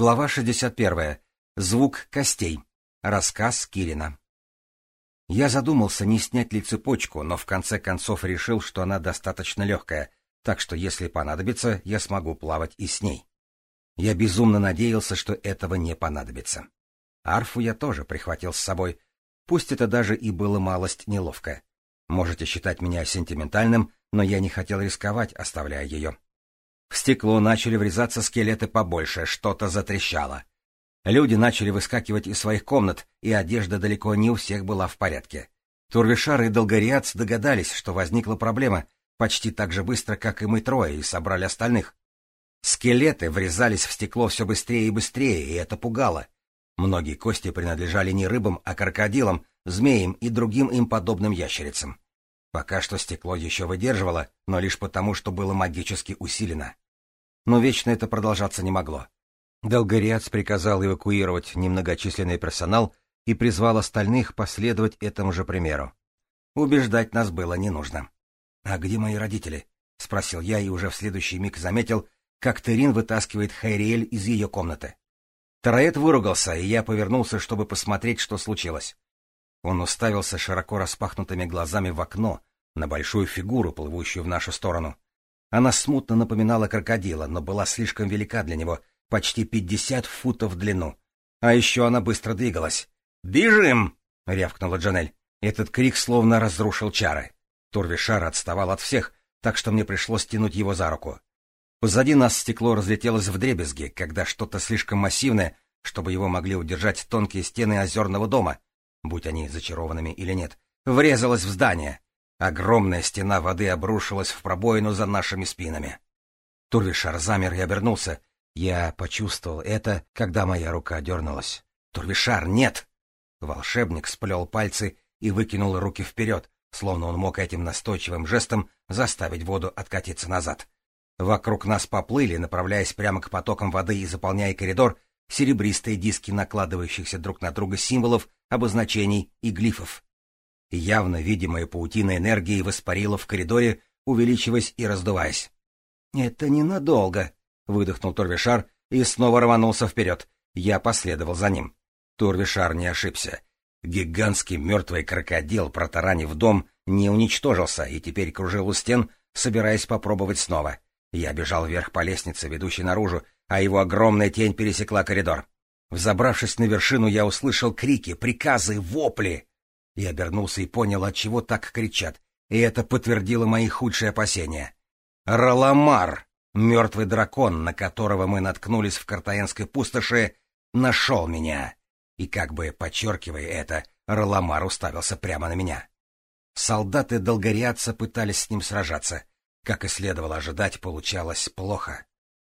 Глава 61. Звук костей. Рассказ Кирина. Я задумался, не снять ли цепочку, но в конце концов решил, что она достаточно легкая, так что если понадобится, я смогу плавать и с ней. Я безумно надеялся, что этого не понадобится. Арфу я тоже прихватил с собой, пусть это даже и было малость неловко. Можете считать меня сентиментальным, но я не хотел рисковать, оставляя ее. В стекло начали врезаться скелеты побольше, что-то затрещало. Люди начали выскакивать из своих комнат, и одежда далеко не у всех была в порядке. Турвишар и Долгориац догадались, что возникла проблема, почти так же быстро, как и мы трое, и собрали остальных. Скелеты врезались в стекло все быстрее и быстрее, и это пугало. Многие кости принадлежали не рыбам, а крокодилам, змеям и другим им подобным ящерицам. Пока что стекло еще выдерживало, но лишь потому, что было магически усилено но вечно это продолжаться не могло. Долгорец приказал эвакуировать немногочисленный персонал и призвал остальных последовать этому же примеру. Убеждать нас было не нужно. «А где мои родители?» — спросил я и уже в следующий миг заметил, как Терин вытаскивает Хайриэль из ее комнаты. Тараэт выругался, и я повернулся, чтобы посмотреть, что случилось. Он уставился широко распахнутыми глазами в окно, на большую фигуру, плывущую в нашу сторону — она смутно напоминала крокодила, но была слишком велика для него, почти пятьдесят футов в длину. А еще она быстро двигалась. «Бежим!» — рявкнула Джанель. Этот крик словно разрушил чары. Турвишар отставал от всех, так что мне пришлось тянуть его за руку. Позади нас стекло разлетелось в дребезги, когда что-то слишком массивное, чтобы его могли удержать тонкие стены озерного дома, будь они зачарованными или нет, врезалось в здание. Огромная стена воды обрушилась в пробоину за нашими спинами. Турвишар замер и обернулся. Я почувствовал это, когда моя рука дернулась. «Турвишар, нет!» Волшебник сплел пальцы и выкинул руки вперед, словно он мог этим настойчивым жестом заставить воду откатиться назад. Вокруг нас поплыли, направляясь прямо к потокам воды и заполняя коридор, серебристые диски накладывающихся друг на друга символов, обозначений и глифов явно видимая паутина энергии воспарила в коридоре, увеличиваясь и раздуваясь. «Это ненадолго», — выдохнул Турвишар и снова рванулся вперед. Я последовал за ним. Турвишар не ошибся. Гигантский мертвый крокодил, протаранив дом, не уничтожился и теперь кружил у стен, собираясь попробовать снова. Я бежал вверх по лестнице, ведущей наружу, а его огромная тень пересекла коридор. Взобравшись на вершину, я услышал крики, приказы, вопли. Я обернулся и понял, от чего так кричат, и это подтвердило мои худшие опасения. Роламар, мертвый дракон, на которого мы наткнулись в Картаенской пустоши, нашел меня. И как бы подчеркивая это, Роламар уставился прямо на меня. Солдаты долгорядца пытались с ним сражаться. Как и следовало ожидать, получалось плохо.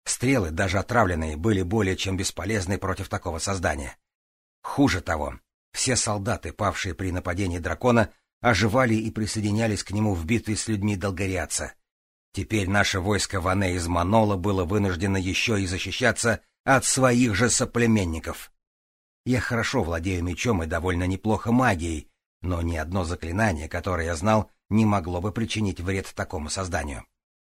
Стрелы, даже отравленные, были более чем бесполезны против такого создания. Хуже того, все солдаты, павшие при нападении дракона, оживали и присоединялись к нему в битве с людьми долгоряца. Теперь наше войско Ване из Манола было вынуждено еще и защищаться от своих же соплеменников. Я хорошо владею мечом и довольно неплохо магией, но ни одно заклинание, которое я знал, не могло бы причинить вред такому созданию.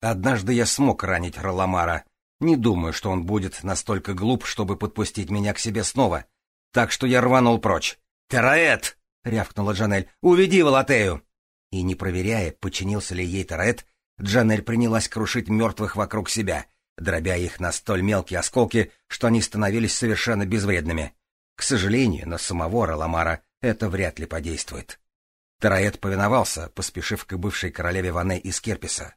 Однажды я смог ранить Роламара. Не думаю, что он будет настолько глуп, чтобы подпустить меня к себе снова. Так что я рванул прочь. «Тераэт!» — рявкнула Джанель. «Уведи Волотею!» И, не проверяя, подчинился ли ей Тераэт, Джанель принялась крушить мертвых вокруг себя, дробя их на столь мелкие осколки, что они становились совершенно безвредными. К сожалению, на самого Роламара это вряд ли подействует. Тераэт повиновался, поспешив к бывшей королеве Ване из Керписа.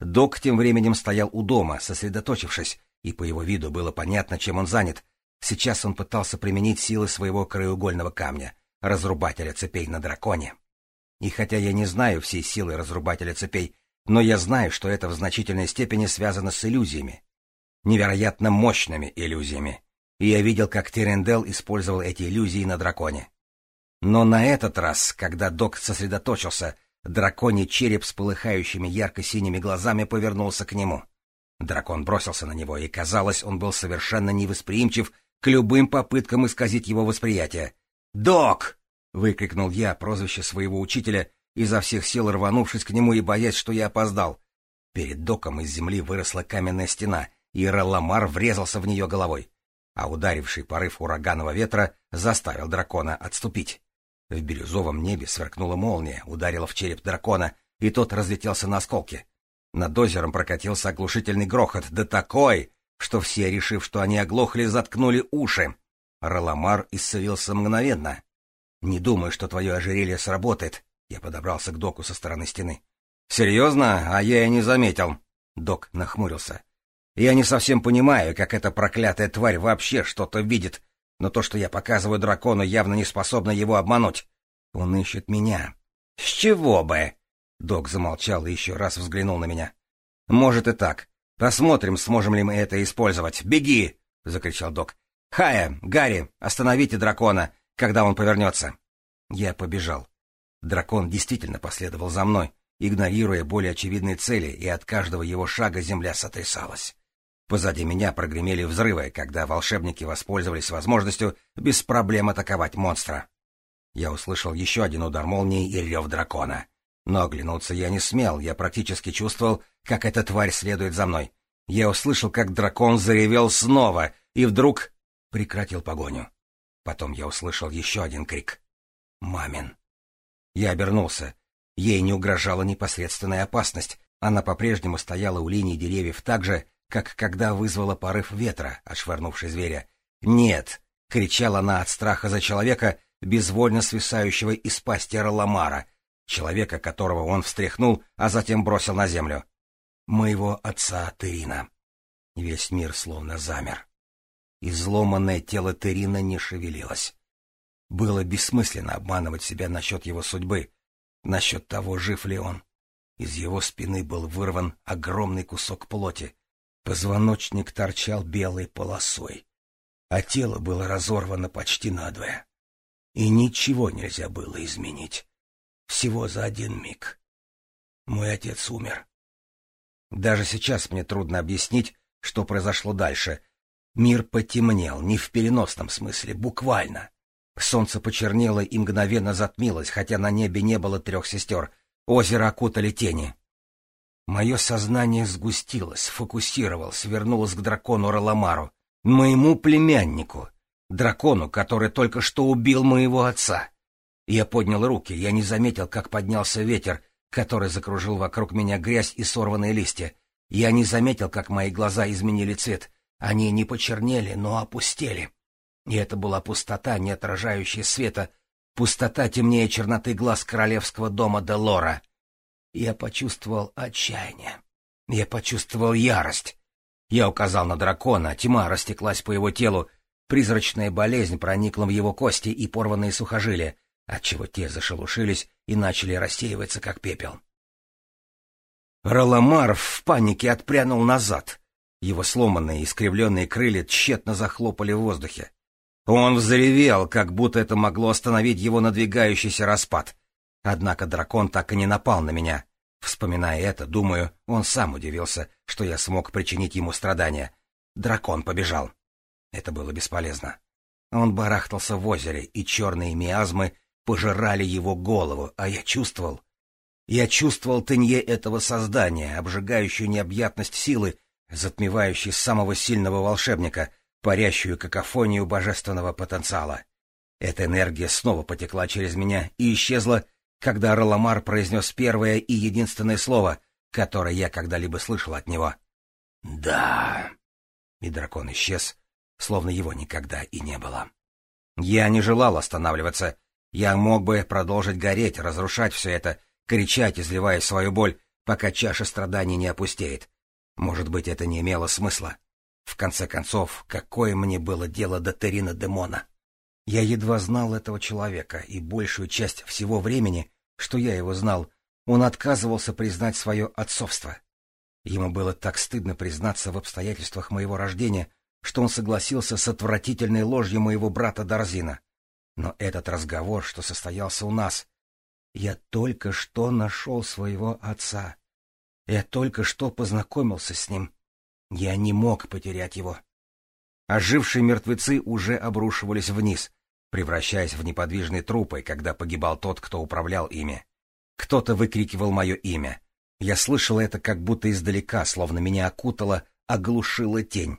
Док тем временем стоял у дома, сосредоточившись, и по его виду было понятно, чем он занят, Сейчас он пытался применить силы своего краеугольного камня, разрубателя цепей на драконе. И хотя я не знаю всей силы разрубателя цепей, но я знаю, что это в значительной степени связано с иллюзиями. Невероятно мощными иллюзиями. И я видел, как Терендел использовал эти иллюзии на драконе. Но на этот раз, когда док сосредоточился, драконий череп с полыхающими ярко-синими глазами повернулся к нему. Дракон бросился на него, и, казалось, он был совершенно невосприимчив к любым попыткам исказить его восприятие. «Док!» — выкрикнул я прозвище своего учителя, изо всех сил рванувшись к нему и боясь, что я опоздал. Перед доком из земли выросла каменная стена, и Ролламар врезался в нее головой, а ударивший порыв ураганного ветра заставил дракона отступить. В бирюзовом небе сверкнула молния, ударила в череп дракона, и тот разлетелся на осколки. Над озером прокатился оглушительный грохот, да такой, что все, решив, что они оглохли, заткнули уши. Роламар исцелился мгновенно. «Не думаю, что твое ожерелье сработает», — я подобрался к доку со стороны стены. «Серьезно? А я и не заметил». Док нахмурился. «Я не совсем понимаю, как эта проклятая тварь вообще что-то видит, но то, что я показываю дракону, явно не способно его обмануть. Он ищет меня». «С чего бы?» Док замолчал и еще раз взглянул на меня. «Может и так. Посмотрим, сможем ли мы это использовать. Беги! — закричал док. «Хая! Гарри! Остановите дракона, когда он повернется!» Я побежал. Дракон действительно последовал за мной, игнорируя более очевидные цели, и от каждого его шага земля сотрясалась. Позади меня прогремели взрывы, когда волшебники воспользовались возможностью без проблем атаковать монстра. Я услышал еще один удар молнии и рев дракона. Но оглянуться я не смел, я практически чувствовал, как эта тварь следует за мной. Я услышал, как дракон заревел снова, и вдруг прекратил погоню. Потом я услышал еще один крик. «Мамин!» Я обернулся. Ей не угрожала непосредственная опасность. Она по-прежнему стояла у линии деревьев так же, как когда вызвала порыв ветра, отшвырнувший зверя. «Нет!» — кричала она от страха за человека, безвольно свисающего из пасти Роламара — человека, которого он встряхнул, а затем бросил на землю. Моего отца Терина. Весь мир словно замер. Изломанное тело Терина не шевелилось. Было бессмысленно обманывать себя насчет его судьбы, насчет того, жив ли он. Из его спины был вырван огромный кусок плоти. Позвоночник торчал белой полосой, а тело было разорвано почти надвое. И ничего нельзя было изменить. Всего за один миг. Мой отец умер. Даже сейчас мне трудно объяснить, что произошло дальше. Мир потемнел, не в переносном смысле, буквально. Солнце почернело и мгновенно затмилось, хотя на небе не было трех сестер. Озеро окутали тени. Мое сознание сгустилось, фокусировалось, вернулось к дракону Роламару, моему племяннику, дракону, который только что убил моего отца. Я поднял руки, я не заметил, как поднялся ветер, который закружил вокруг меня грязь и сорванные листья. Я не заметил, как мои глаза изменили цвет. Они не почернели, но опустели. И это была пустота, не отражающая света, пустота темнее черноты глаз королевского дома Делора. Я почувствовал отчаяние. Я почувствовал ярость. Я указал на дракона, тьма растеклась по его телу, призрачная болезнь проникла в его кости и порванные сухожилия отчего те зашелушились и начали рассеиваться, как пепел. Роломар в панике отпрянул назад. Его сломанные, искривленные крылья тщетно захлопали в воздухе. Он взревел, как будто это могло остановить его надвигающийся распад. Однако дракон так и не напал на меня. Вспоминая это, думаю, он сам удивился, что я смог причинить ему страдания. Дракон побежал. Это было бесполезно. Он барахтался в озере, и черные миазмы пожирали его голову, а я чувствовал... Я чувствовал тынье этого создания, обжигающую необъятность силы, затмевающей самого сильного волшебника, парящую какофонию божественного потенциала. Эта энергия снова потекла через меня и исчезла, когда Роламар произнес первое и единственное слово, которое я когда-либо слышал от него. «Да...» И дракон исчез, словно его никогда и не было. Я не желал останавливаться, я мог бы продолжить гореть, разрушать все это, кричать, изливая свою боль, пока чаша страданий не опустеет. Может быть, это не имело смысла. В конце концов, какое мне было дело до Терина Демона? Я едва знал этого человека, и большую часть всего времени, что я его знал, он отказывался признать свое отцовство. Ему было так стыдно признаться в обстоятельствах моего рождения, что он согласился с отвратительной ложью моего брата Дарзина — но этот разговор, что состоялся у нас... Я только что нашел своего отца. Я только что познакомился с ним. Я не мог потерять его. Ожившие мертвецы уже обрушивались вниз, превращаясь в неподвижные трупы, когда погибал тот, кто управлял ими. Кто-то выкрикивал мое имя. Я слышал это как будто издалека, словно меня окутала, оглушила тень.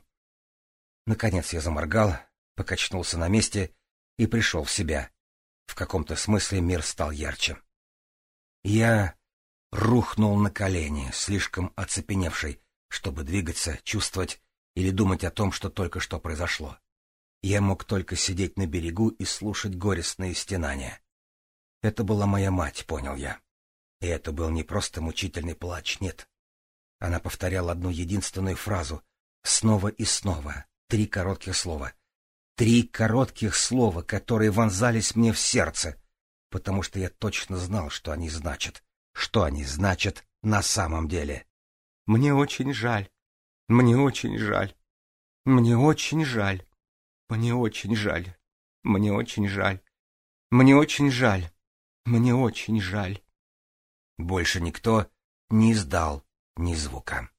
Наконец я заморгал, покачнулся на месте и пришел в себя. В каком-то смысле мир стал ярче. Я рухнул на колени, слишком оцепеневший, чтобы двигаться, чувствовать или думать о том, что только что произошло. Я мог только сидеть на берегу и слушать горестные стенания. Это была моя мать, понял я. И это был не просто мучительный плач, нет. Она повторяла одну единственную фразу, снова и снова, три коротких слова — Три коротких слова, которые вонзались мне в сердце, потому что я точно знал, что они значат, что они значат на самом деле. «Мне очень жаль, мне очень жаль, мне очень жаль, мне очень жаль, мне очень жаль, мне очень жаль, мне очень жаль». Больше никто не издал ни звука.